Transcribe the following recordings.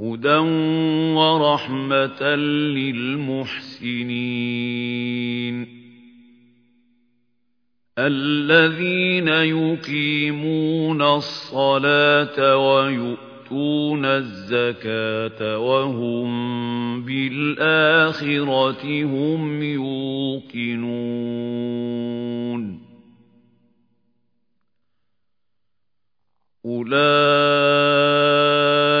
هدى ورحمة للمحسنين الذين يقيمون الصلاة ويؤتون الزكاة وهم بالآخرة هم يوقنون أولئك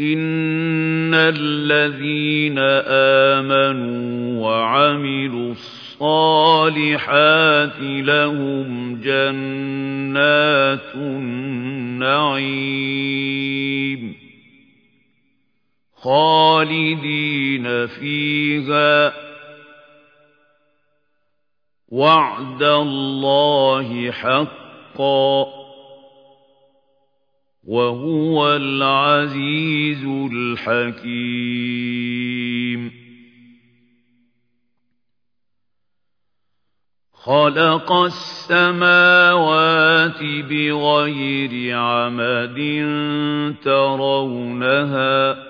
إن الذين آمنوا وعملوا الصالحات لهم جنات النعيم خالدين فيها وعد الله حقا وهو العزيز الحكيم. خلق السماوات بغير عمد ترونها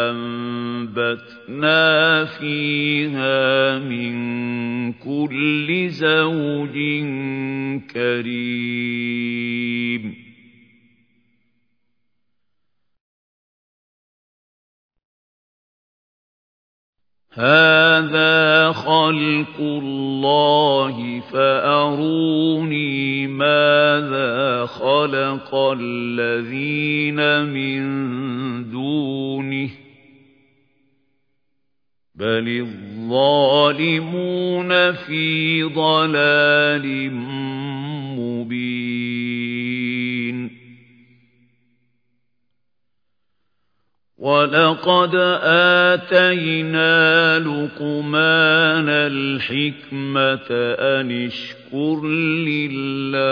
فأنبتنا فيها من كل زوج كريم. هذا خلق الله فأروني ماذا خلق الذين من بل الظالمون في ضلال مبين ولقد آتينا لقمان الحكمة أن اشكر لله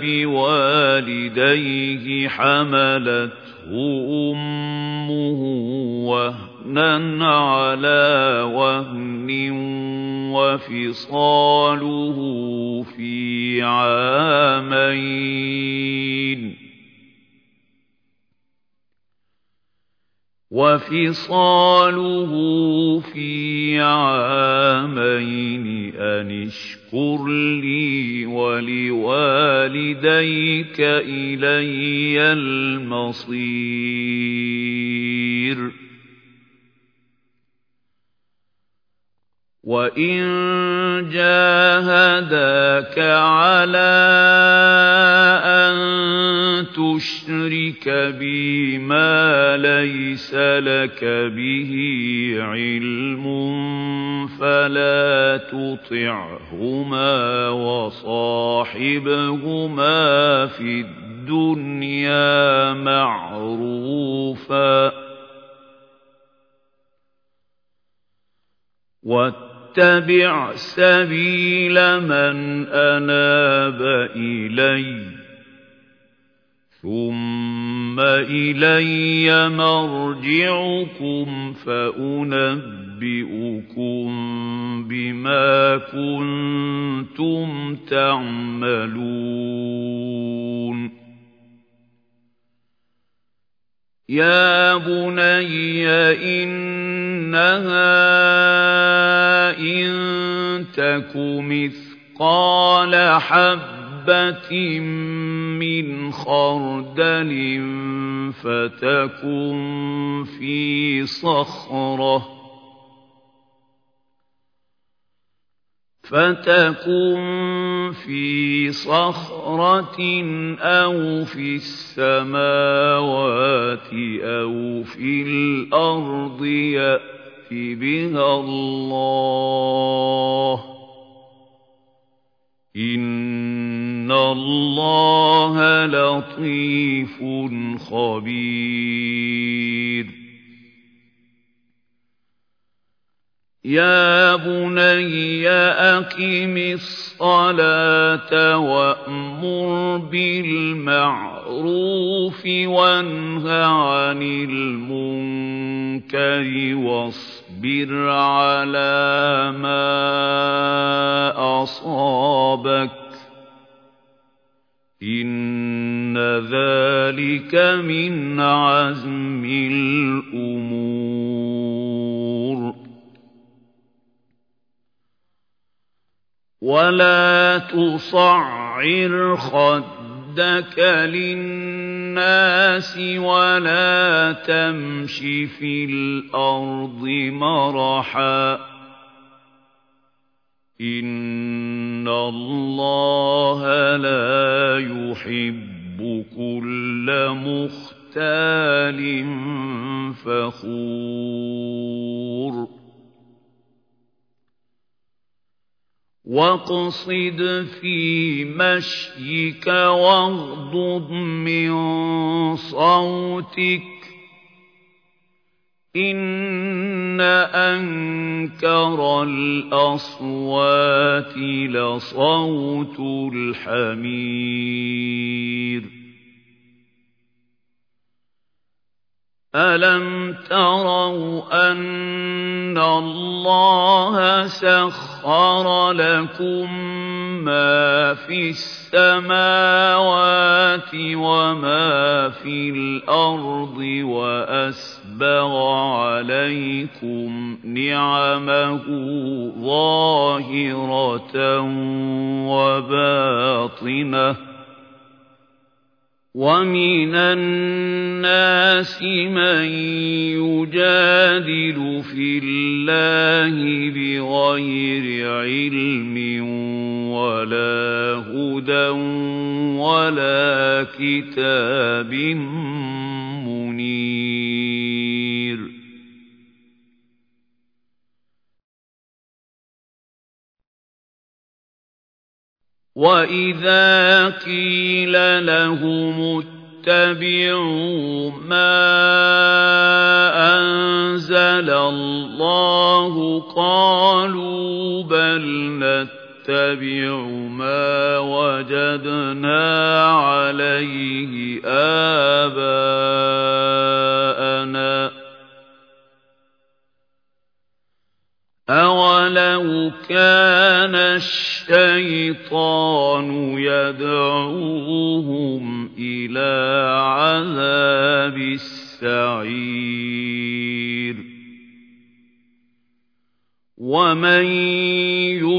بوالديه حملته أمه وهنا على وهن وفصاله في عامين. وفصاله في عامين أن اشكر لي ولوالديك إلي المصير. وإن جاهداك على أن تشرك بي ما ليس لك به علم فلا تطعهما وصاحبهما في الدنيا معروفا. واتبع سبيل من أناب إليّ. ثم إلي مرجعكم فأنبئكم بما كنتم تعملون يا بني إنها إن تك مثقال حبة من خردل فتكن في صخرة فتكن في صخرة أو في السماوات أو في الأرض يأت بها الله. إن الله لطيف خبير يا بني أقم الصلاة وأمر بالمعروف وانه عن المنكر واصبر على ما أصابك إن ذلك من عزم الأمور ولا تصعر خدك للناس ولا تمش في الأرض مرحا إن الله لا يحب كل مختال فخور واقصد في مشيك واغضض من صوتك إن أنكر الأصوات لصوت الحمير ألم تروا أن الله سخر لكم ما في السماوات وما في الأرض وأسبغ عليكم نعمه ظاهرة وباطنة ومن الناس من يجادل في الله بغير علم ولا هدى ولا كتاب منير. وإذا قيل لهم اتبعوا ما أنزل الله قالوا بل نتبع ما وجدنا عليه آباءنا أولو كان الشيطان يدعوهم إلى عذاب السعير ومن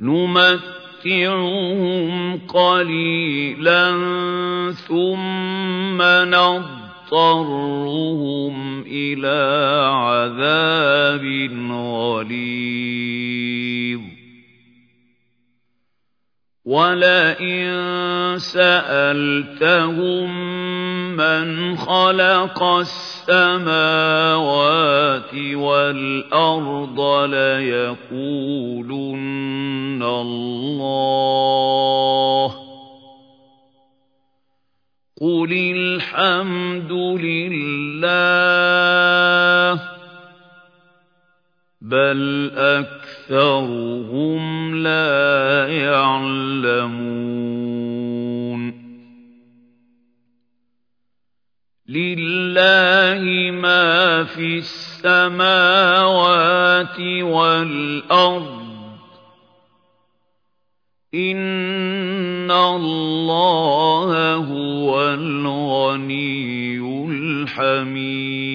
نمتعهم قليلا ثم نضطرهم إلى عذاب غليظ. ولئن سألتهم من خلق السماوات والأرض ليقولن الله. قل الحمد لله بل أكثرهم لا يعلمون. لله ما في السماوات والأرض إن الله هو الغني الحميد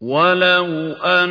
ولو أن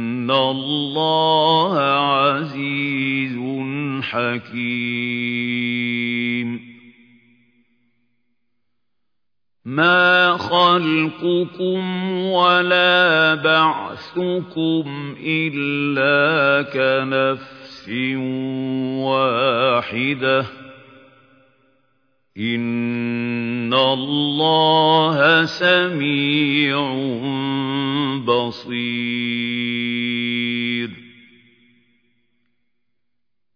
الله عزيز حكيم ما خلقكم ولا بعثكم إلا كنفس واحدة إن الله سميع بصير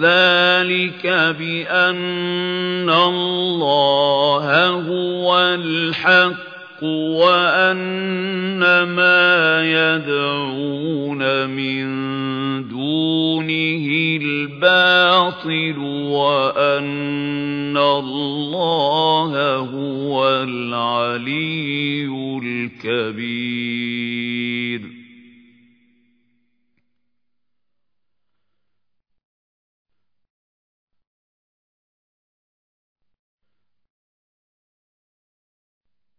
ذلك بأن الله هو الحق وأن ما يدعون من دونه الباطل وأن الله هو العلي الكبير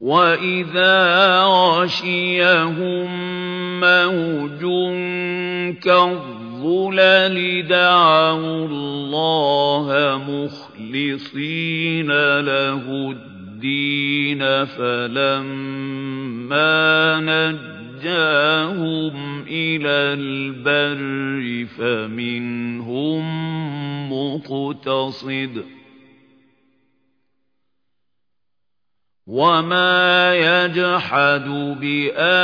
وَإِذَا غَشِيَهُم مَّوْجٌ كَالظُّلَلِ دَعَوُا اللَّهَ مُخْلِصِينَ لَهُ الدِّينَ فَلَمَّا نَجَّاهُمْ إِلَى الْبَرِّ فَمِنْهُم مُّقْتَصِدٌ ۚ وَمَا يَجْحَدُ بِآيَاتِنَا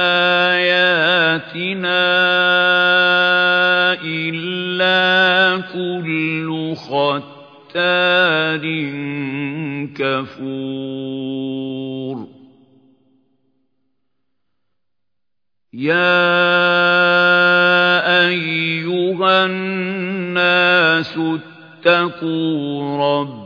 إِلَّا كُلُّ خَتَّارٍ كَفُورٍ يَا أَيُّهَا النَّاسُ اتَّقُوا رَبَّكُمْ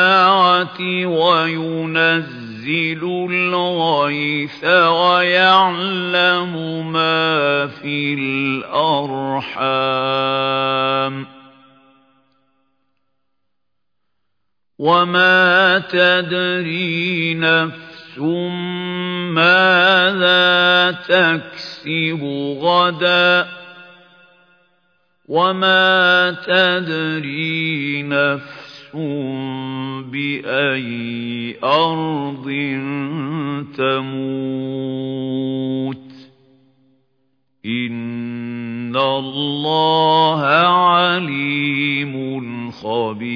وَيُنَزِّلُ الْغَيْثَ وَيَعْلَمُ مَا فِي الْأَرْحَامِ ۖ وَمَا تَدْرِي نَفْسٌ مَّاذَا تَكْسِبُ غَدًا ۖ وَمَا تَدْرِي نَفْسٌ بِأَيِّ أَرْضٍ تَمُوتُ ۚ إِنَّ اللَّهَ عَلِيمٌ خَبِيرٌ